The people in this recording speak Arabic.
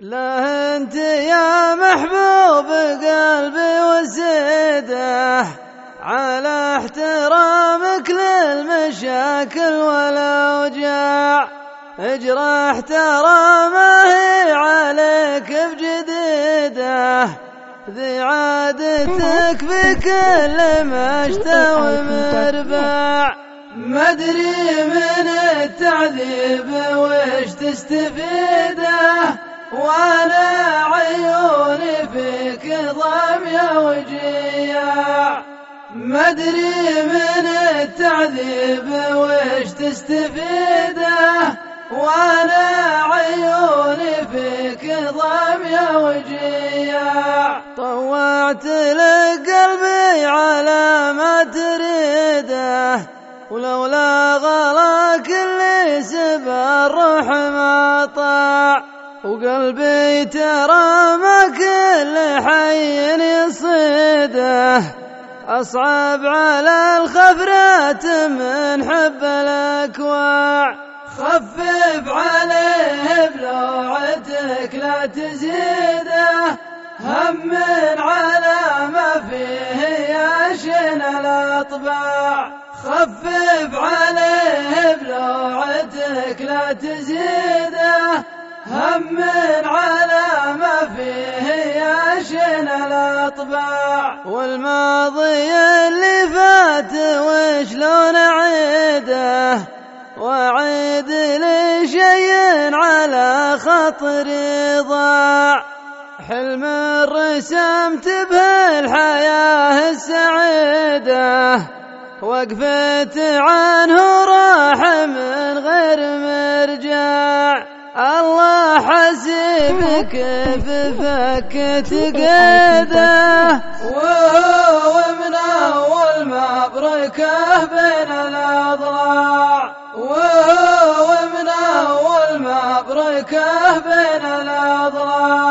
لا أنت يا محبوب قلبي وسيده على احترامك للمشاكل والاوجاع اجرح ترى ما هي عليك بجديده. ذي عادتك بكل مشتوى مربع. مدري من التعذيب وش تستفيده. وأنا عيوني فيك ضامية وجياع مدري من التعذيب وش تستفيده. وأنا عيوني فيك ضامية وجياع طوعت لك قلبي على ما تريده. ولولا غلاك اللي سبى الروح ما طاع. وقلبي ترى ما كل حي يصيده أصعب على الخفرات من حب الأكواع. خفف عليه بلوعتك لا تزيده هم على ما فيه ياشن الأطباع. خفف عليه بلوعتك لا تزيده هم على ما فيه ياشن الأطباع والماضي اللي فات وشلون أعيده وأعيد لي شيء على خاطري ضاع حلم رسمت به الحياة السعيدة. وقفت عنه راح من غير مرجع. الله حسيبك في فك تقيده ومن أول ما بركه بين الأضلاع. ومن أول ما بركه بين الأضلاع.